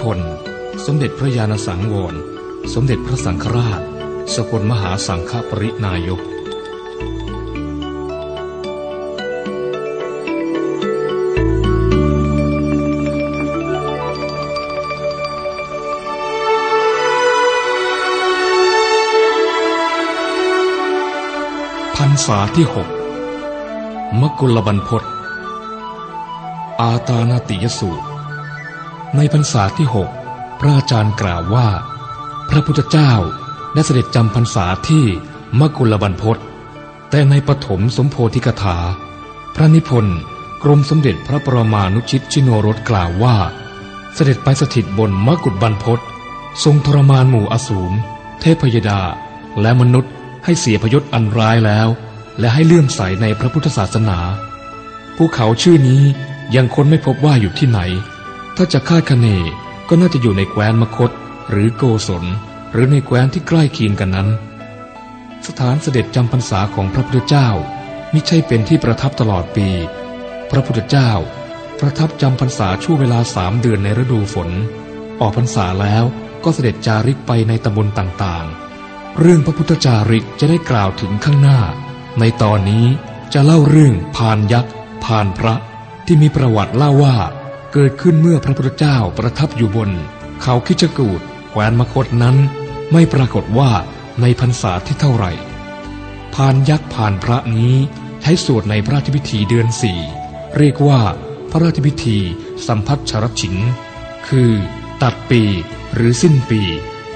พระนิพนธ์สมเด็จพระญาณสังวร สมเด็จพระสังฆราช สกลมหาสังฆปรินายกพรรษาที่หกมกุลบันพศอาตานาติยสูตร ในพรรษาที่หกพระอาจารย์กล่าวว่า พระพุทธเจ้าได้เสด็จจำพรรษาที่มกุลบันพศแต่ในปฐมสมโพธิกถา พระนิพนธ์กรมสมเด็จพระปรมานุชิตชิโนรสกล่าวว่า เสด็จไปสถิตบนมกุฎบันพศทรงทรมานหมู่อสูรเทพยดา และมนุษย์ให้เสียพยศอันร้ายแล้ว และให้เลื่อมใสในพระพุทธศาสนา ภูเขาชื่อนี้ยังค้นไม่พบว่าอยู่ที่ไหน ถ้าจะคาดคะเนก็น่าจะอยู่ในแคว้นมคต หรือโกศล หรือในแคว้นที่ใกล้เคียงกันนั้น สถานเสด็จจำพรรษาของพระพุทธเจ้ามิใช่เป็นที่ประทับตลอดปี พระพุทธเจ้า ประทับจำพรรษาช่วงเวลาสามเดือนในฤดูฝน ออกพรรษาแล้วก็เสด็จจาริกไปในตำบลต่างๆ เรื่องพระพุทธจาริกจะได้กล่าวถึงข้างหน้า ในตอนนี้จะเล่าเรื่องพานยักษ์พานพระที่มีประวัติเล่าว่า เกิดขึ้นเมื่อพระพุทธเจ้าประทับอยู่บน เขาคิจกูดแคว้นมคตนั้น ไม่ปรากฏว่าในพรรษาที่เท่าไหร่พานยักษ์พานพระนี้ใช้สวดในพระราชพิธีเดือนสี่เรียกว่าพระราชพิธีสัมพัทชรชินคือตัดปีหรือสิ้นปี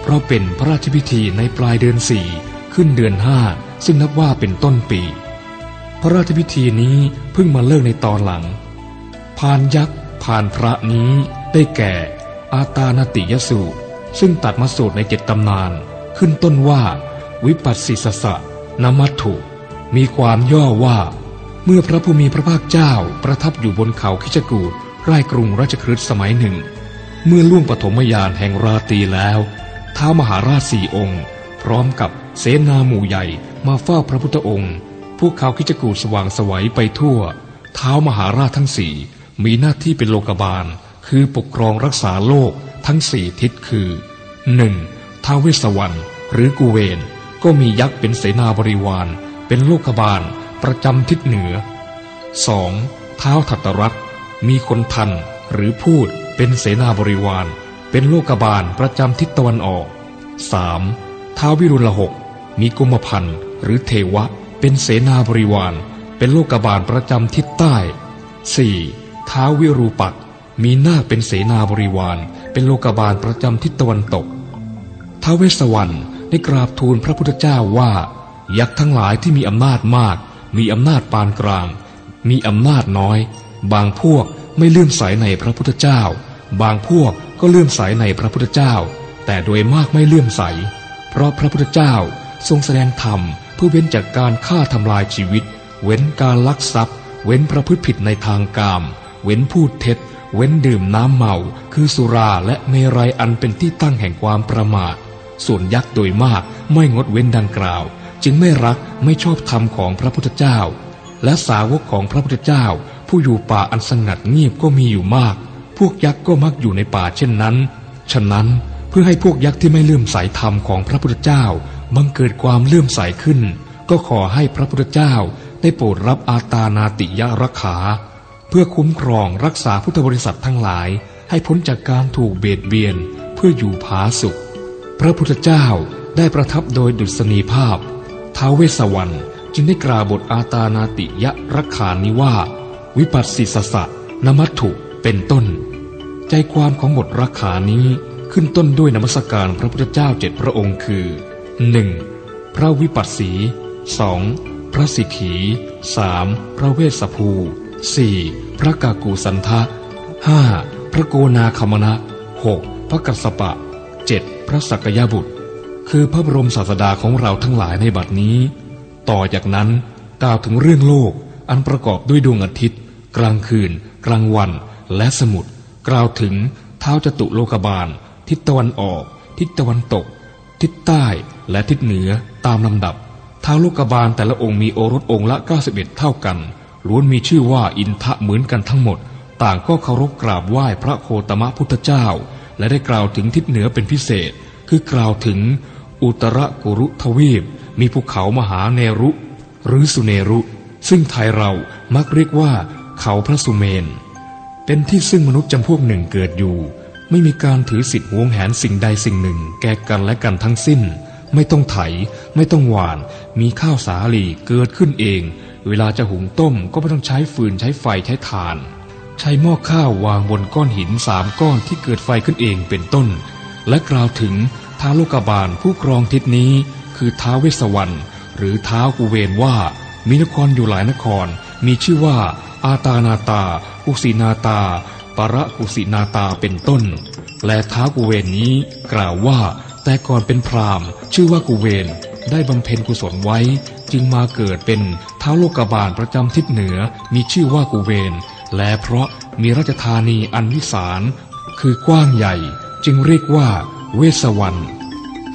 เพราะเป็นพระราชพิธีในปลายเดือนสี่ขึ้นเดือนห้าซึ่งนับว่าเป็นต้นปี พระราชพิธีนี้เพิ่งมาเลิกในตอนหลัง พานยักษ์ พานพระนี้ได้แก่ อาตานติยสูตร ซึ่งตัดมาสูตรในเจ็ดตำนาน ขึ้นต้นว่า วิปัสสิสสะนมัตถุมีความย่อว่า เมื่อพระผู้มีพระภาคเจ้าประทับอยู่บนเขาคิจกูดใกล้กรุงราชคฤห์สมัยหนึ่ง เมื่อล่วงปฐมยานแห่งราตีแล้วท้ามหาราชสี่องค์ พร้อมกับเสนาหมู่ใหญ่มาเฝ้าพระพุทธองค์ พวกเขาคิจกูดสว่างสวัยไปทั่ว เท้ามหาราชทั้งสี่ มีหน้าที่เป็นโลกบาล คือปกครองรักษาโลกทั้งสี่ทิศคือหนึ่งท้าวเวสสวรรณหรือกูเวน ก็มียักษ์เป็นเสนาบริวาร เป็นโลกบาลประจำทิศเหนือสองท้าวทัตตรัตมีคนทันหรือพูดเป็นเสนาบริวาร เป็นโลกบาลประจำทิศตะวันออกสามท้าววิรุฬหก มีกุมพันธ์หรือเทวะ เป็นเสนาบริวาร เป็นโลกบาลประจำทิศใต้สี่ ท้าววิรูปักษ์มีหน้าเป็นเสนาบริวาร เป็นโลกบาลประจำทิศตะวันตกท้าวเวสสวรรณได้กราบทูลพระพุทธเจ้าว่า ยักษ์ทั้งหลายที่มีอำนาจมาก มีอำนาจปานกลาง มีอำนาจน้อย บางพวกไม่เลื่อมใสในพระพุทธเจ้า บางพวกก็เลื่อมใสในพระพุทธเจ้า แต่โดยมากไม่เลื่อมใส เพราะพระพุทธเจ้าทรงแสดงธรรมเพื่อเว้นจากการฆ่าทำลายชีวิต เว้นการลักทรัพย์ เว้นประพฤติผิดในทางกาม เว้นพูดเท็จ เว้นดื่มน้ำเมา คือสุราและเมรัยอันเป็นที่ตั้งแห่งความประมาท ส่วนยักษ์โดยมากไม่งดเว้นดังกล่าว จึงไม่รักไม่ชอบธรรมของพระพุทธเจ้า และสาวกของพระพุทธเจ้า ผู้อยู่ป่าอันสงัดเงียบก็มีอยู่มาก พวกยักษ์ก็มักอยู่ในป่าเช่นนั้น ฉะนั้นเพื่อให้พวกยักษ์ที่ไม่เลื่อมใสธรรมของพระพุทธเจ้าบังเกิดความเลื่อมใสขึ้น ก็ขอให้พระพุทธเจ้าได้โปรดรับอาตานาติยรักขา พื่อคุ้มครองรักษาพุทธบริษัททั้งหลายให้พ้นจากการถูกเบียดเบียนเพื่ออยู่ผาสุข พระพุทธเจ้าได้ประทับโดยดุษณีภาพท้าวเวสวรรณจึงได้กล่าวบทอาตานาติยะรักขานี้ว่าวิปัสสิสสะนมัตถุเป็นต้น ใจความของบทรักขานี้ขึ้นต้นด้วยนมัสการพระพุทธเจ้าเจ็ดพระองค์คือ 1. พระวิปัสสีสองพระสิกขีสามพระเวสสภู สี่พระกากูสันทะห้าพระโกนาคมณะหกพระกัสปะเจ็ดพระสักยบุตร คือพระบรมศาสดาของเราทั้งหลายในบัดนี้ ต่อจากนั้นกล่าวถึงเรื่องโลกอันประกอบด้วยดวงอาทิตย์ กลางคืน กลางวัน และสมุทรกล่าวถึงเท้าจตุโลกบาล ทิศตะวันออก ทิศตะวันตก ทิศใต้และทิศเหนือตามลำดับเท้าโลกบาลแต่ละองค์มีโอรสองค์ละ 91 เท่ากัน ล้วนมีชื่อว่าอินทะเหมือนกันทั้งหมด ต่างก็เคารพกราบไหว้พระโคตมะพุทธเจ้า และได้กล่าวถึงทิศเหนือเป็นพิเศษ คือกล่าวถึง อุตรกุรุทวีป มีภูเขามหาเนรุ หรือสุเนรุ ซึ่งไทยเรามักเรียกว่า เขาพระสุเมน เป็นที่ซึ่งมนุษย์จำพวกหนึ่งเกิดอยู่ ไม่มีการถือสิทธิ์หวงแหนสิ่งใดสิ่งหนึ่ง แก่กันและกันทั้งสิ้น ไม่ต้องไถ ไม่ต้องหวาน มีข้าวสาลีเกิดขึ้นเอง เวลาจะหุงต้มก็ไม่ต้องใช้ฟืนใช้ไฟใช้ถ่าน ใช้หม้อข้าววางบนก้อนหินสามก้อนที่เกิดไฟขึ้นเองเป็นต้น และกล่าวถึงท้าโลกบาลผู้ครองทิศนี้ คือท้าเวสวรรณหรือท้ากุเวนว่ามีนครอยู่หลายนคร มีชื่อว่า อาตานาตากุสินาตาปรกุสินาตาเป็นต้น และท้ากุเวนนี้กล่าวว่าแต่ก่อนเป็นพราหมณ์ ชื่อว่ากุเวนได้บำเพ็ญกุศลไว้ จึงมาเกิดเป็นท้าวโลกบาลประจำทิศเหนือมีชื่อว่ากุเวน และเพราะมีราชธานีอันวิสารคือกว้างใหญ่ จึงเรียกว่าเวสวรรณ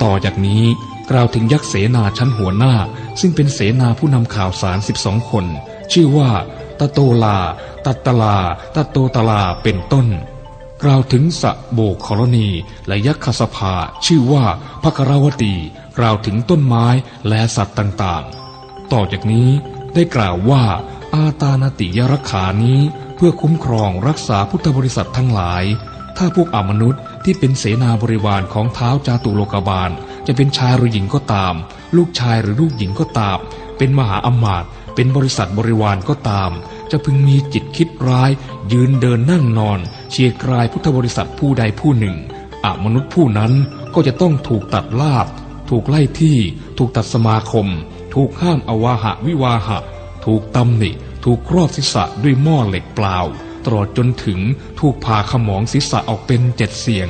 ต่อจากนี้กล่าวถึงยักษ์เสนาชั้นหัวหน้า ซึ่งเป็นเสนาผู้นำข่าวสารสิบสองคน ชื่อว่าตะโตลา ตัตตลาตะโตตลาเป็นต้น กล่าวถึงสะโบกครณี และยักษ์คสภา ชื่อว่าพระกราวตี กล่าวถึงต้นไม้และสัตว์ต่างๆ ต่อจากนี้ได้กล่าวว่าอาตานาติยรักขานี้เพื่อคุ้มครองรักษาพุทธบริษัททั้งหลาย ถ้าพวกอมนุษย์ที่เป็นเสนาบริวารของเท้าจาตุโลกบาล จะเป็นชายหรือหญิงก็ตาม ลูกชายหรือลูกหญิงก็ตาม เป็นมหาอมาตย์เป็นบริษัทบริวารก็ตาม จะพึงมีจิตคิดร้าย ยืนเดินนั่งนอน เชียร์กรายพุทธบริษัทผู้ใดผู้หนึ่งอมนุษย์ผู้นั้นก็จะต้องถูกตัดลาบ ถูกไล่ที่ ถูกตัดสมาคม ถูกห้ามอวาหะวิวาหะ ถูกตำหนิ ถูกครอบศีรษะด้วยหม้อเหล็กเปล่า ตลอดจนถึงถูกผ่าขมองศีรษะออกเป็นเจ็ดเสียง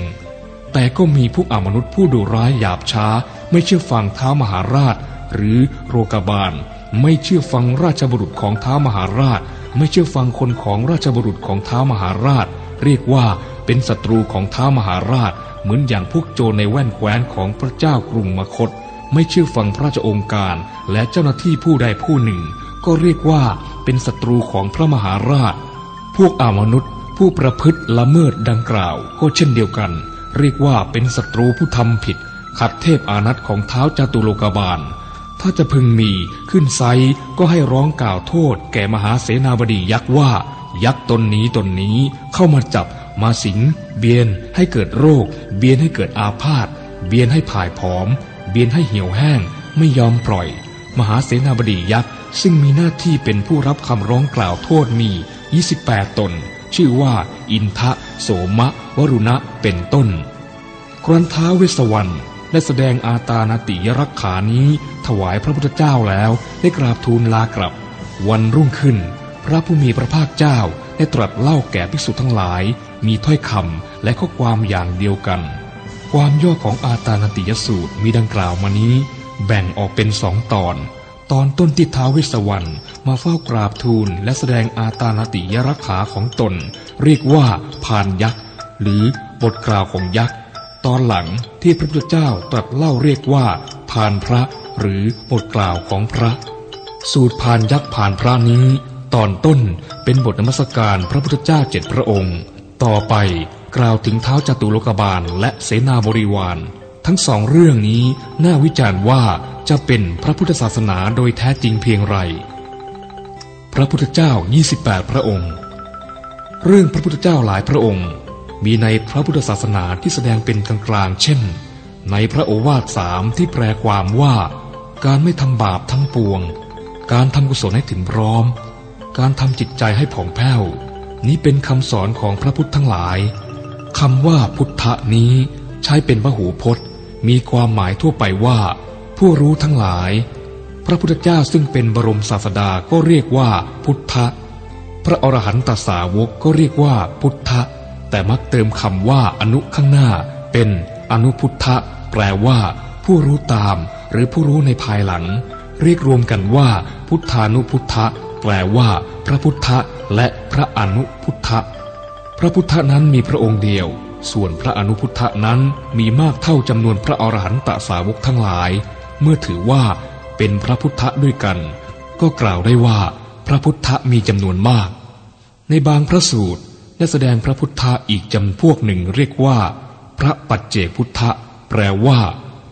แต่ก็มีพวกอมนุษย์ผู้ดุร้ายหยาบช้า ไม่เชื่อฟังท้ามหาราช หรือโรกบาล ไม่เชื่อฟังราชบุรุษของท้ามหาราช ไม่เชื่อฟังคนของราชบุรุษของท้ามหาราช เรียกว่าเป็นศัตรูของท้ามหาราช เหมือนอย่างพวกโจรในแว่นแคว้นของพระเจ้ากรุงมคต ไม่เชื่อฟังพระราชองค์การและเจ้าหน้าที่ผู้ใดผู้หนึ่ง ก็เรียกว่าเป็นศัตรูของพระมหาราช พวกอามนุษย์ผู้ประพฤติละเมิดดังกล่าว ก็เช่นเดียวกัน เรียกว่าเป็นศัตรูผู้ทำผิด ขัดเทพอานัตของเท้าจาตุโลกบาล ถ้าจะพึงมีขึ้นไซก็ให้ร้องกล่าวโทษ แก่มหาเสนาบดียักษ์ว่า ยักษ์ตนนี้ตนนี้เข้ามาจับมาสิง เบียนให้เกิดโรค เบียนให้เกิดอาพาธเบียนให้ผ่ายผอม เบียนให้เหี่ยวแห้งไม่ยอมปล่อย มหาเสนาบดียักษ์ซึ่งมีหน้าที่เป็นผู้รับคำร้องกล่าวโทษมี 28 ตน ชื่อว่า อินทะ โสมะ วรุณะ เป็นต้น ครันท้าเวสวรรณได้แสดงอาตานาติยรักขานี้ ถวายพระพุทธเจ้าแล้วได้กราบทูลลากลับ วันรุ่งขึ้น พระผู้มีพระภาคเจ้าได้ตรัสเล่าแก่ภิกษุทั้งหลาย มีถ้อยคำและข้อความอย่างเดียวกัน ความย่อของอาตานติยสูตรมีดังกล่าวมานี้ แบ่งออกเป็นสองตอน ตอนต้นที่ท้าวเวสวรรณมาเฝ้ากราบทูลและแสดงอาตานติยรักขาของตน เรียกว่าพานยักษ์ หรือบทกล่าวของยักษ์ ตอนหลังที่พระพุทธเจ้าตรัสเล่าเรียกว่าพานพระหรือบทกล่าวของพระ สูตรพานยักษ์พานพระนี้ ตอนต้นเป็นบทนมัสการพระพุทธเจ้าเจ็ดพระองค์ ต่อไป กล่าวถึงเท้าจตุโลกบาลและเสนาบริวาร ทั้งสองเรื่องนี้น่าวิจารณ์ว่าจะเป็นพระพุทธศาสนาโดยแท้จริงเพียงไร พระพุทธเจ้า 28 พระองค์ เรื่องพระพุทธเจ้าหลายพระองค์ มีในพระพุทธศาสนาที่แสดงเป็นกลางๆเช่น ในพระโอวาทสามที่แปลความว่า การไม่ทำบาปทั้งปวง การทำกุศลให้ถึงพร้อม การทำจิตใจให้ผ่องแผ้ว นี้เป็นคำสอนของพระพุทธทั้งหลาย คำว่าพุทธะนี้ใช้เป็นพหูพจน์ มีความหมายทั่วไปว่า ผู้รู้ทั้งหลาย พระพุทธเจ้าซึ่งเป็นบรมศาสดาก็เรียกว่าพุทธะ พระอรหันตสาวกก็เรียกว่าพุทธะ แต่มักเติมคำว่าอนุข้างหน้า เป็นอนุพุทธะ แปลว่า ผู้รู้ตาม หรือผู้รู้ในภายหลัง เรียกรวมกันว่า พุทธานุพุทธะ แปลว่า พระพุทธะและพระอนุพุทธะ พระพุทธนั้นมีพระองค์เดียว ส่วนพระอนุพุทธนั้นมีมากเท่าจำนวนพระอรหันตสาวกทั้งหลาย เมื่อถือว่าเป็นพระพุทธด้วยกัน ก็กล่าวได้ว่าพระพุทธมีจำนวนมาก ในบางพระสูตรได้แสดงพระพุทธอีกจำพวกหนึ่งเรียกว่า พระปัจเจกพุทธแปลว่า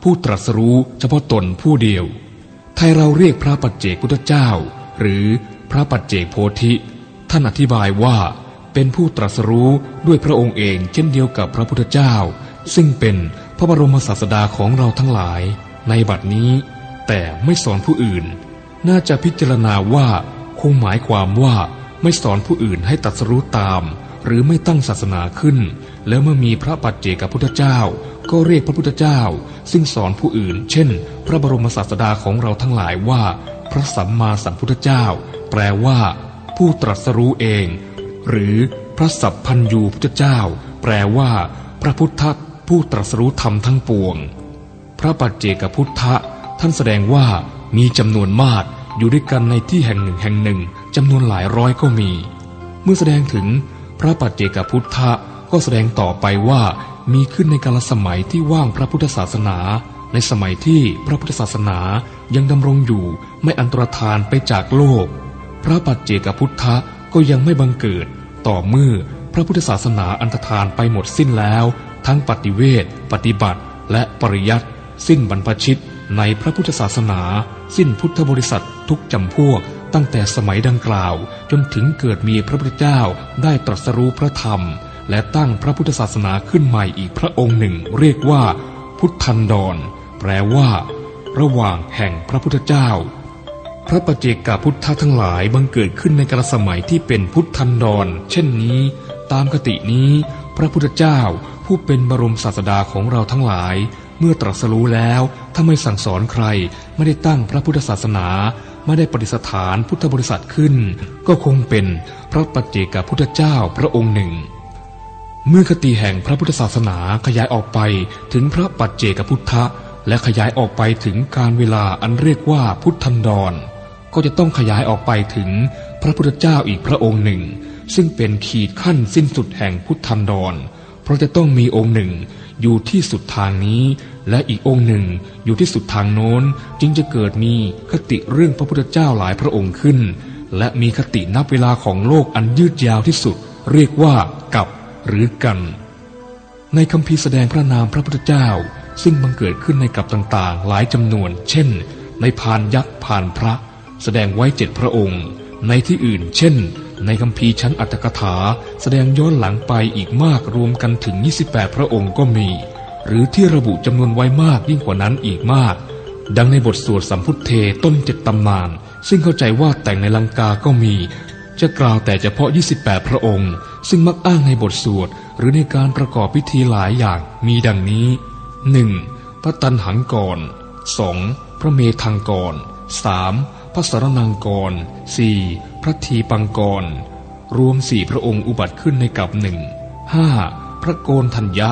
ผู้ตรัสรู้เฉพาะตนผู้เดียว ไทยเราเรียกพระปัจเจกพุทธเจ้า หรือพระปัจเจกโพธิ ท่านอธิบายว่า เป็นผู้ตรัสรู้ด้วยพระองค์เองเช่นเดียวกับพระพุทธเจ้า ซึ่งเป็นพระบรมศาสดาของเราทั้งหลายในบัดนี้ แต่ไม่สอนผู้อื่น น่าจะพิจารณาว่าคงหมายความว่าไม่สอนผู้อื่นให้ตัดสรู้ตาม หรือไม่ตั้งศาสนาขึ้น แล้วเมื่อมีพระปัจเจกพุทธเจ้า ก็เรียกพระพุทธเจ้า ซึ่งสอนผู้อื่น เช่น พระบรมศาสดาของเราทั้งหลายว่า พระสัมมาสัมพุทธเจ้า แปลว่า ผู้ตรัสรู้เอง หรือพระสัพพัญยูพุทธเจ้า แปลว่า พระพุทธผู้ตรัสรู้ธรรมทั้งปวง พระปัจเจกพุทธท่านแสดงว่ามีจำนวนมากอยู่ด้วยกันในที่แห่งหนึ่งแห่งหนึ่งจำนวนหลายร้อยก็มี เมื่อแสดงถึงพระปัจเจกพุทธะก็แสดงต่อไปว่ามีขึ้นในกาลสมัยที่ว่างพระพุทธศาสนา ในสมัยที่พระพุทธศาสนายังดำรงอยู่ไม่อันตรธานไปจากโลก พระปัจเจกพุทธะ ก็ยังไม่บังเกิด ต่อเมื่อพระพุทธศาสนาอันตรธานไปหมดสิ้นแล้ว ทั้งปฏิเวทปฏิบัติ และปริยัติ สิ้นบรรพชิตในพระพุทธศาสนา สิ้นพุทธบริษัททุกจำพวก ตั้งแต่สมัยดังกล่าว จนถึงเกิดมีพระพุทธเจ้าได้ตรัสรู้พระธรรม และตั้งพระพุทธศาสนาขึ้นใหม่อีกพระองค์หนึ่ง เรียกว่า พุทธันดร แปลว่า ระหว่างแห่งพระพุทธเจ้า พระปเจกาพุทธทั้งหลายบังเกิดขึ้นในกาลสมัยที่เป็นพุทธันดร เช่นนี้ ตามคตินี้ พระพุทธเจ้าผู้เป็นบรมศาสดาของเราทั้งหลาย เมื่อตรัสรู้แล้วถ้าไม่สั่งสอนใคร ไม่ได้ตั้งพระพุทธศาสนา ไม่ได้ปฏิสถานพุทธบริษัทขึ้น ก็คงเป็นพระปเจกพุทธเจ้าพระองค์หนึ่ง เมื่อคติแห่งพระพุทธศาสนาขยายออกไปถึงพระปัจเจกพุทธะและขยายออกไปถึงการเวลาอันเรียกว่าพุทธันดร ก็จะต้องขยายออกไปถึงพระพุทธเจ้าอีกพระองค์หนึ่ง ซึ่งเป็นขีดขั้นสิ้นสุดแห่งพุทธันดร เพราะจะต้องมีองค์หนึ่งอยู่ที่สุดทางนี้ และอีกองค์หนึ่งอยู่ที่สุดทางโน้น จึงจะเกิดมีคติเรื่องพระพุทธเจ้าหลายพระองค์ขึ้น และมีคตินับเวลาของโลกอันยืดยาวที่สุด เรียกว่ากับหรือกัน ในคำพีแสดงพระนามพระพุทธเจ้า ซึ่งบังเกิดขึ้นในกับต่างๆ หลายจำนวน เช่น ในพานยักษ์พานพระ แสดงไว้เจ็ดพระองค์ ในที่อื่น เช่น ในคำพีชั้นอัตถกถา แสดงย้อนหลังไปอีกมากรวมกันถึง 28 พระองค์ก็มี หรือที่ระบุจำนวนไว้มากยิ่งกว่านั้นอีกมาก ดังในบทสวดสัมพุทเทต้นเจ็ดตำนาน ซึ่งเข้าใจว่าแต่งในลังกาก็มี จะกล่าวแต่เฉพาะ 28 พระองค์ ซึ่งมักอ้างในบทสวดหรือในการประกอบพิธีหลายอย่างมีดังนี้ 1. พระตันหังกร 2. พระเมธังกร 3. พระสรนังกร 4. พระทีปังกร รวมสี่พระองค์อุบัติขึ้นในกับหนึ่งห้าพระโกนทัญญะ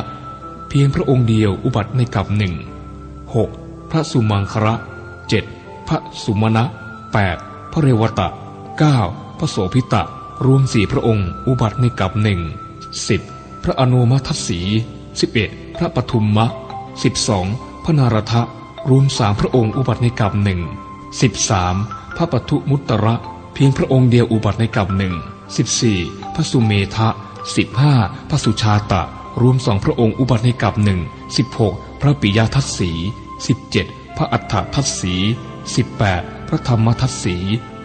เพียงพระองค์เดียวอุบัติในกับหนึ่งหกพระสุมังคระเจ็ดพระสุมาณะแปดพระเรวตะเก้าพระโสพิตะ รวมสี่พระองค์อุบัติในกับหนึ่งสิบพระอนุมัทัศสีสิบเอ็ดพระปทุมมะสิบสองพระนารทะรวมสามพระองค์อุบัติในกับหนึ่ง สิบสามพระปทุมุตระเพียงพระองค์เดียวอุบัติในกับหนึ่งสิบสี่พระสุเมธะสิบห้าพระสุชาตะ รวมสองพระองค์อุบัติในกับหนึ่งสิบหกพระปิยทัศสีสิบเจ็ดพระอัฏฐทัศสีสิบแปดพระธรรมทัศสี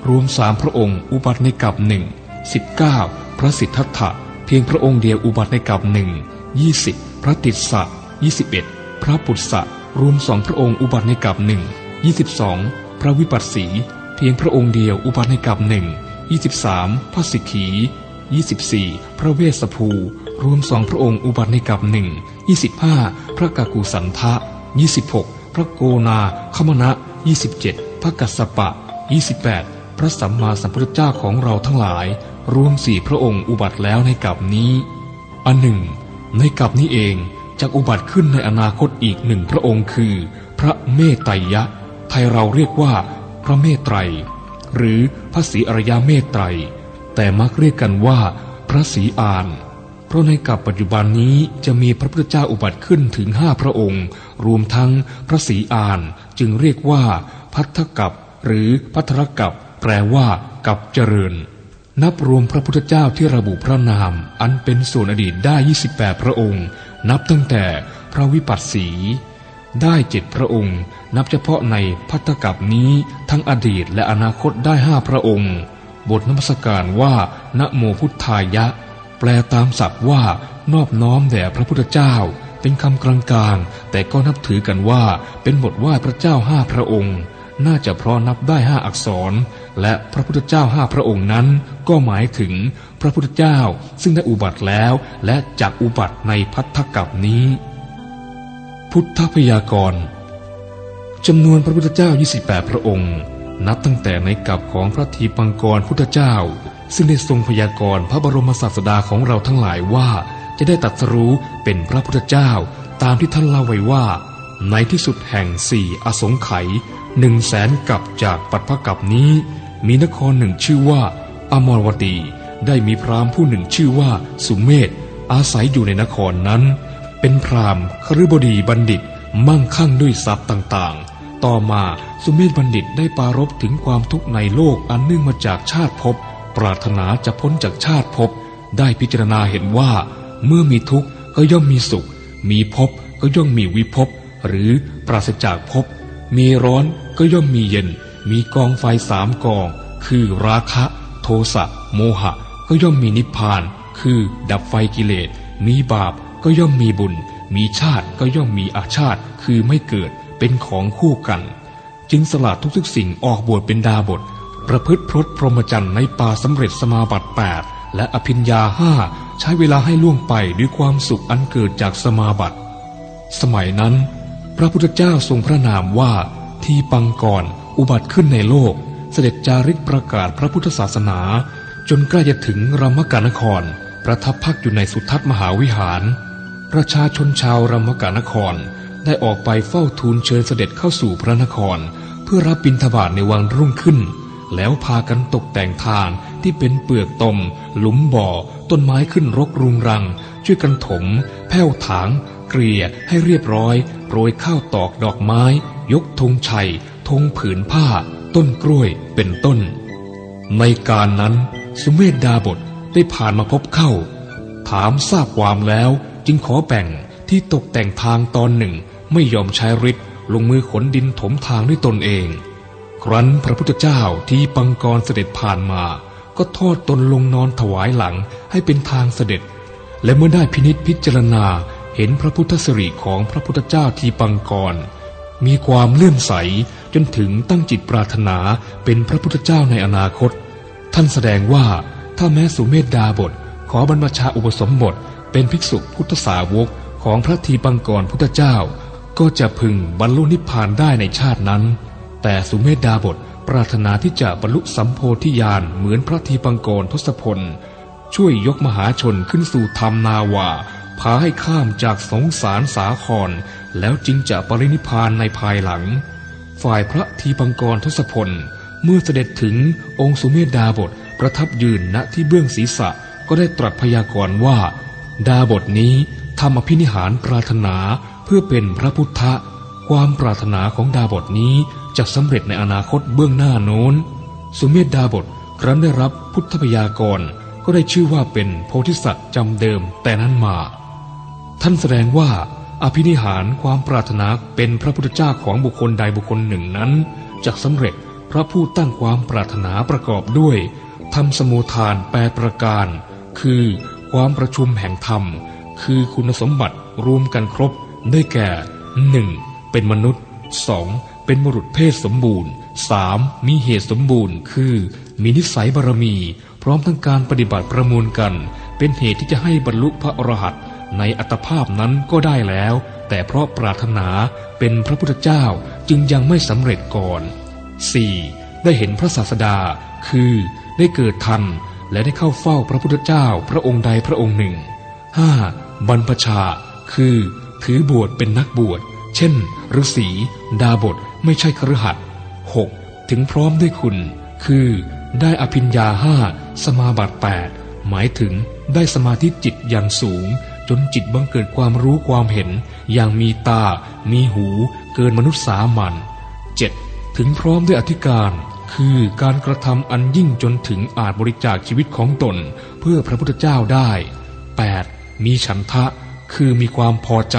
รวมสามพระองค์อุบัติในกับหนึ่งสิบเก้าพระสิทธัตถะเพียงพระองค์เดียวอุบัติในกับหนึ่งยี่สิบพระติสสะยี่สิบเอ็ดพระปุตสะรวมสองพระองค์อุบัติในกับหนึ่งยี่สิบสอง พระวิปัสสี เพียงพระองค์เดียวอุปนิกับหนึ่งยี่สิบสามพระสิกขียี่สิบสี่พระเวสสภู รวมสองพระองค์อุบัติในกับหนึ่งยี่สิบห้าพระกากุสันทะยี่สิบหกพระโกนาคมณะยี่สิบเจ็ดพระกัสสปะยี่สิบแปดพระสัมมาสัมพุทธเจ้าของเราทั้งหลาย รวมสี่พระองค์อุบัติแล้วในกับนี้ อันหนึ่ง ในกับนี้เองจะอุบัติขึ้นในอนาคตอีกหนึ่งพระองค์คือ พระเมตไตยะ ไทยเราเรียกว่า พระเมตไตร หรือพระศรีอรยาเมตไตร แต่มักเรียกกันว่า พระศรีอาน เพราะในกับปัจจุบันนี้จะมีพระพุทธเจ้าอุบัติขึ้นถึงห้าพระองค์ รวมทั้งพระศรีอาน จึงเรียกว่า พัทธกับหรือพัทรกับแปลว่า กับเจริญ นับรวมพระพุทธเจ้าที่ระบุพระนาม อันเป็นส่วนอดีตได้ 28 พระองค์ นับตั้งแต่พระวิปัสสี ได้เจ็ดพระองค์ นับเฉพาะในพัตตกับนี้ทั้งอดีตและอนาคตได้ห้าพระองค์ บทนมัสการว่านะโมพุทธายะ แปลตามศัพท์ว่านอบน้อมแด่พระพุทธเจ้า เป็นคำกลางๆ แต่ก็นับถือกันว่าเป็นบทไหว้พระเจ้าห้าพระองค์ น่าจะเพราะนับได้ห้าอักษร และพระพุทธเจ้าห้าพระองค์นั้น ก็หมายถึงพระพุทธเจ้า ซึ่งได้อุบัติแล้วและจากอุบัติในพัทธกับนี้ พุทธพยากรณ์ จำนวนพระพุทธเจ้า 28 พระองค์ นับตั้งแต่ในกับของพระทีปังกรพุทธเจ้า ซึ่งได้ทรงพยากรณ์พระบรมศาสดาของเราทั้งหลายว่า จะได้ตรัสรู้เป็นพระพุทธเจ้า ตามที่ท่านเล่าไว้ว่า ในที่สุดแห่งสี่อสงไขยหนึ่งแสนกับจากปัตภกับนี้ มีนครหนึ่งชื่อว่า อมรวตี ได้มีพราหมณ์ผู้หนึ่งชื่อว่า สุเมธอาศัยอยู่ในนครนั้น เป็นพราหมณ์คฤบดีบัณฑิต มั่งคั่งด้วยทรัพย์ต่าง ต่อมาสุเมธบัณฑิตได้ปารบถึงความทุกข์ในโลกอันเนื่องมาจากชาติภพ ปรารถนาจะพ้นจากชาติภพ ได้พิจารณาเห็นว่า เมื่อมีทุกข์ก็ย่อมมีสุข มีภพก็ย่อมมีวิภพ หรือปราศจากภพ มีร้อนก็ย่อมมีเย็น มีกองไฟสามกอง คือราคะ โทสะ โมหะ ก็ย่อมมีนิพพาน คือดับไฟกิเลส มีบาปก็ย่อมมีบุญ มีชาติก็ย่อมมีอาชาติ คือไม่เกิด เป็นของคู่กัน จึงสละทุกๆสิ่งออกบวชเป็นดาบท ประพฤติพรตพรหมจรรย์ในป่าสำเร็จสมาบัติแปดและอภิญญาห้าใช้เวลาให้ล่วงไปด้วยความสุขอันเกิดจากสมาบัติ สมัยนั้น พระพุทธเจ้าทรงพระนามว่าทีปังกรอุบัติขึ้นในโลก เสด็จจาริกประกาศพระพุทธศาสนา จนใกล้จะถึงรามกานคร ประทับพักอยู่ในสุทัศน์มหาวิหาร ประชาชนชาวรามกานคร ได้ออกไปเฝ้าทูลเชิญเสด็จเข้าสู่พระนคร เพื่อรับบิณฑบาตในวันรุ่งขึ้น แล้วพากันตกแต่งทางที่เป็นเปลือกตม หลุมบ่อ ต้นไม้ขึ้นรกรุงรัง ช่วยกันถม แผ้วถาง เกลี่ยให้เรียบร้อย โรยข้าวตอกดอกไม้ ยกธงชัยธงผืนผ้า ต้นกล้วยเป็นต้น ในการนั้น สุเมธดาบทได้ผ่านมาพบเข้า ถามทราบความแล้วจึงขอแบ่งที่ตกแต่งทางตอนหนึ่ง ไม่ยอมใช้ฤทธิ์ลงมือขนดินถมทางด้วยตนเอง ครั้นพระพุทธเจ้าที่ปังกรเสด็จผ่านมา ก็ทอดตนลงนอนถวายหลังให้เป็นทางเสด็จ และเมื่อได้พินิษพิจารณาเห็นพระพุทธสิริของพระพุทธเจ้าทีปังกร มีความเลื่อมใสจนถึงตั้งจิตปรารถนาเป็นพระพุทธเจ้าในอนาคต ท่านแสดงว่าถ้าแม้สุเมธดาบท ขอบรรพชาอุปสมบทเป็นภิกษุพุทธสาวกของพระทีปังกรพุทธเจ้า ก็จะพึงบรรลุนิพพานได้ในชาตินั้น แต่สุเมธดาบทปรารถนาที่จะบรรลุสัมโพธิญาณเหมือนพระทีปังกรทศพล ช่วยยกมหาชนขึ้นสู่ธรรมนาวาพาให้ข้ามจากสงสารสาคร แล้วจึงจะปรินิพพานในภายหลัง ฝ่ายพระทีปังกรทศพล เมื่อเสด็จถึงองค์สุเมธดาบทประทับยืนณที่เบื้องศีรษะก็ได้ตรัสพยากรณ์ว่า ดาบทนี้ทำอภินิหารปรารถนา พื่อเป็นพระพุทธะความปรารถนาของดาบทนี้จะสำเร็จในอนาคตเบื้องหน้าโน้น สุเมธดาบทครั้นได้รับพุทธพยากรก็ได้ชื่อว่าเป็นโพธิสัตว์จำเดิมแต่นั้นมา ท่านแสดงว่าอภินิหารความปรารถนาเป็นพระพุทธเจ้าของบุคคลใดบุคคลหนึ่งนั้นจะสำเร็จพระผู้ตั้งความปรารถนาประกอบด้วยทำสมุทานแปดประการ คือความประชุมแห่งธรรม คือคุณสมบัติรวมกันครบ ได้แก่หนึ่งเป็นมนุษย์สองเป็นมรุษเพศสมบูรณ์สามมีเหตุสมบูรณ์ คือ มีนิสัยบารมี พร้อมทั้งการปฏิบัติประมูลกัน เป็นเหตุที่จะให้บรรลุพระอรหันต์ในอัตภาพนั้นก็ได้แล้ว แต่เพราะปรารถนาเป็นพระพุทธเจ้าจึงยังไม่สำเร็จก่อน 4. ได้เห็นพระศาสดา คือได้เกิดทัน และได้เข้าเฝ้าพระพุทธเจ้าพระองค์ใดพระองค์หนึ่ง 5. บรรพชา คือ ถือบวชเป็นนักบวช เช่นฤาษีดาบทไม่ใช่ครหัส 6. ถึงพร้อมด้วยคุณ คือได้อภิญญาห้าสมาบัติ8หมายถึงได้สมาธิจิตอย่างสูง จนจิตบังเกิดความรู้ความเห็น อย่างมีตา มีหู เกินมนุษย์สามัญ 7. ถึงพร้อมด้วยอธิการ คือการกระทำอันยิ่งจนถึงอาจบริจาคชีวิตของตน เพื่อพระพุทธเจ้าได้ 8. มีฉันทะ คือมีความพอใจ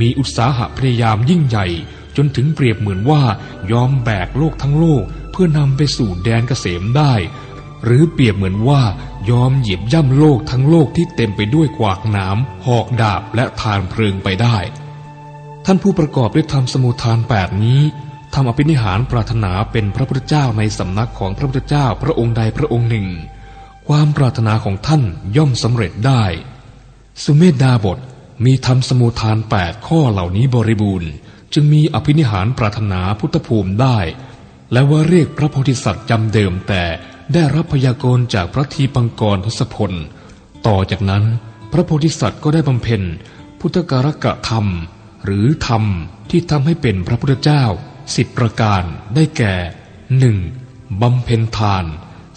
มีอุตสาหะพยายามยิ่งใหญ่ จนถึงเปรียบเหมือนว่ายอมแบกโลกทั้งโลก เพื่อนำไปสู่แดนเกษมได้ หรือเปรียบเหมือนว่ายอมเหยียบย่ำโลกทั้งโลกที่เต็มไปด้วยกวากน้ำหอกดาบและทานเพลิงไปได้ ท่านผู้ประกอบด้วยธรรมสมุทานแปดนี้ทำอภินิหารปรารถนาเป็นพระพุทธเจ้าในสำนักของพระพุทธเจ้าพระองค์ใดพระองค์หนึ่ง ความปรารถนาของท่านย่อมสำเร็จได้ สุเมธดาบท มีธรรมสมุทานแปดข้อเหล่านี้บริบูรณ์ จึงมีอภินิหารปรารถนาพุทธภูมิได้ และว่าเรียกพระโพธิสัตว์จำเดิมแต่ได้รับพยากรณ์จากพระทีปังกรทศพล ต่อจากนั้นพระโพธิสัตว์ก็ได้บำเพ็ญ พุทธการกะธรรม หรือธรรมที่ทำให้เป็นพระพุทธเจ้าสิบประการได้แก่หนึ่งบำเพ็ญทาน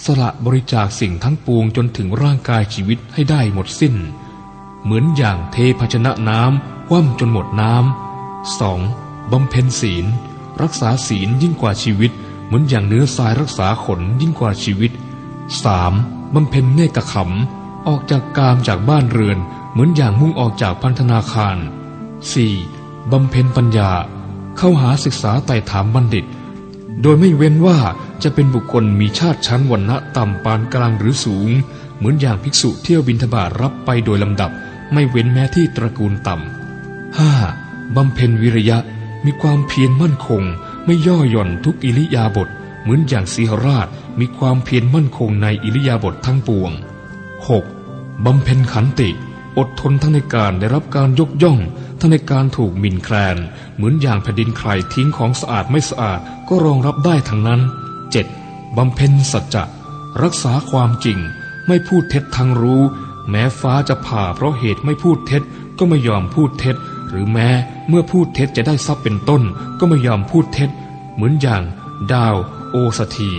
สละบริจาคสิ่งทั้งปวงจนถึงร่างกายชีวิตให้ได้หมดสิ้น เหมือนอย่างเทภชนะน้ำว่ำจนหมดน้ำสองบำเพ็ญศีล รักษาศีลยิ่งกว่าชีวิต เหมือนอย่างเนื้อทรายรักษาขนยิ่งกว่าชีวิตสามบำเพ็ญเนกขำออกจากกามจากบ้านเรือน เหมือนอย่างมุ่งออกจากพันธนาคารสี่บำเพ็ญปัญญา เข้าหาศึกษาไต่ถามบัณฑิต โดยไม่เว้นว่าจะเป็นบุคคลมีชาติชั้นวรรณะต่ำปานกลางหรือสูง เหมือนอย่างภิกษุเที่ยวบินทบาทรับไปโดยลำดับ ไม่เว้นแม้ที่ตระกูลต่ำห้าบำเพ็ญวิริยะมีความเพียรมั่นคง ไม่ย่อหย่อนทุกอิริยาบถเหมือนอย่างสีหราชมีความเพียรมั่นคงในอิริยาบถททั้งปวง 6. บำเพ็ญขันติ อดทนทั้งในการได้รับการยกย่อง ทั้งในการถูกหมิ่นแคลน เหมือนอย่างแผ่นดินใครทิ้งของสะอาดไม่สะอาดก็รองรับได้ทั้งนั้น 7. บำเพ็ญสัจจะ รักษาความจริง ไม่พูดเท็จทางรู้ แม้ฟ้าจะผ่าเพราะเหตุไม่พูดเท็จ ก็ไม่ยอมพูดเท็จ หรือแม้เมื่อพูดเท็จจะได้ทรัพย์เป็นต้น ก็ไม่ยอมพูดเท็จ เหมือนอย่าง ดาว โอสถี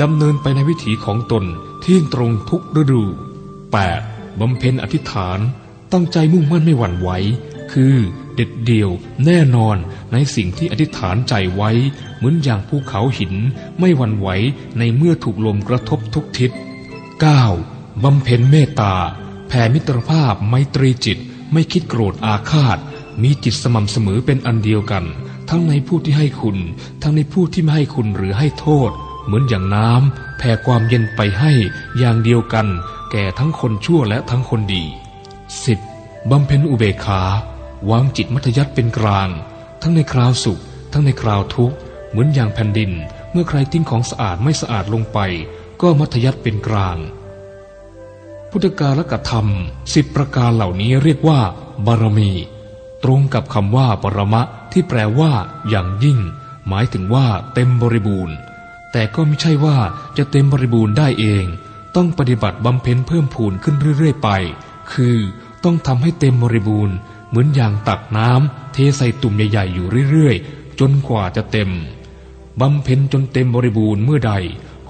ดำเนินไปในวิถีของตนที่ตรงทุกฤดู 8. บำเพ็ญอธิษฐาน ตั้งใจมุ่งมั่นไม่หวั่นไหว คือเด็ดเดี่ยวแน่นอนในสิ่งที่อธิษฐานใจไว้ เหมือนอย่างภูเขาหิน ไม่หวั่นไหวในเมื่อถูกลมกระทบทุกทิศ 9. บำเพ็ญเมตตา แผ่มิตรภาพไมตรีจิต ไม่คิดโกรธอาฆาต มีจิตสม่ำเสมอเป็นอันเดียวกัน ทั้งในผู้ที่ให้คุณ ทั้งในผู้ที่ไม่ให้คุณหรือให้โทษ เหมือนอย่างน้ำแผ่ความเย็นไปให้อย่างเดียวกัน แก่ทั้งคนชั่วและทั้งคนดี 10. บำเพ็ญอุเบกขาวางจิตมัธยัติเป็นกลาง ทั้งในคราวสุข ทั้งในคราวทุกข์เหมือนอย่างแผ่นดิน เมื่อใครทิ้งของสะอาดไม่สะอาดลงไป ก็มัธยัติเป็นกลาง พุทธกาลกธรรมสิบประการเหล่านี้เรียกว่า บารมี ตรงกับคำว่าปรมะที่แปลว่า อย่างยิ่ง หมายถึงว่า เต็มบริบูรณ์ แต่ก็ไม่ใช่ว่าจะเต็มบริบูรณ์ได้เอง ต้องปฏิบัติบำเพ็ญเพิ่มพูนขึ้นเรื่อยๆ ไป คือต้องทำให้เต็มบริบูรณ์ เหมือนอย่างตักน้ำเทใส่ตุ่มใหญ่ๆอยู่เรื่อยๆ จนกว่าจะเต็มบำเพ็ญจนเต็มบริบูรณ์เมื่อใด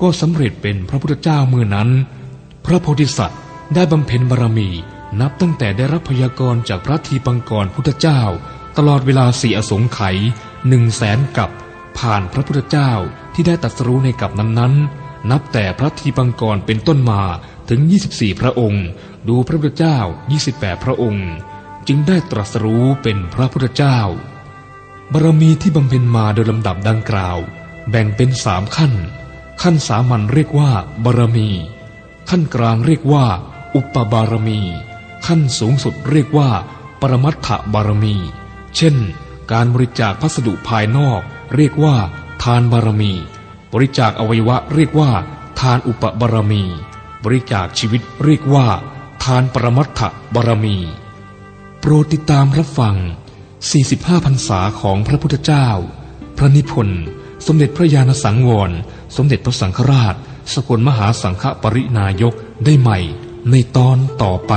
ก็สำเร็จเป็นพระพุทธเจ้าเมื่อนั้น พระโพธิสัตว์ ได้บำเพ็ญบารมี นับตั้งแต่ได้รับพยากรณ์จากพระทีปังกรพุทธเจ้า ตลอดเวลาสี่อสงไขยหนึ่งแสนกับผ่านพระพุทธเจ้าที่ได้ตัดสรู้ในกับนั้นๆ นับแต่พระทีปังกรเป็นต้นมาถึง 24 พระองค์ ดูพระพุทธเจ้า 28 พระองค์ จึงได้ตรัสรู้เป็นพระพุทธเจ้า บารมีที่บำเพ็ญมาโดยลำดับดังกล่าว แบ่งเป็นสามขั้น ขั้นสามัญเรียกว่าบารมี ขั้นกลางเรียกว่า อุปบารมี ขั้นสูงสุดเรียกว่า ปรมัตถบารมี เช่น การบริจาคพัสดุภายนอก เรียกว่า ทานบารมี บริจาคอวัยวะเรียกว่า ทานอุปบารมี บริจาคชีวิตเรียกว่า ทานปรมัตถบารมี โปรดติดตามรับฟัง 45พรรษาของพระพุทธเจ้า พระนิพนธ์สมเด็จพระญาณสังวร สมเด็จพระสังฆราช สกลมหาสังฆปรินายกได้ใหม่ ในตอนต่อไป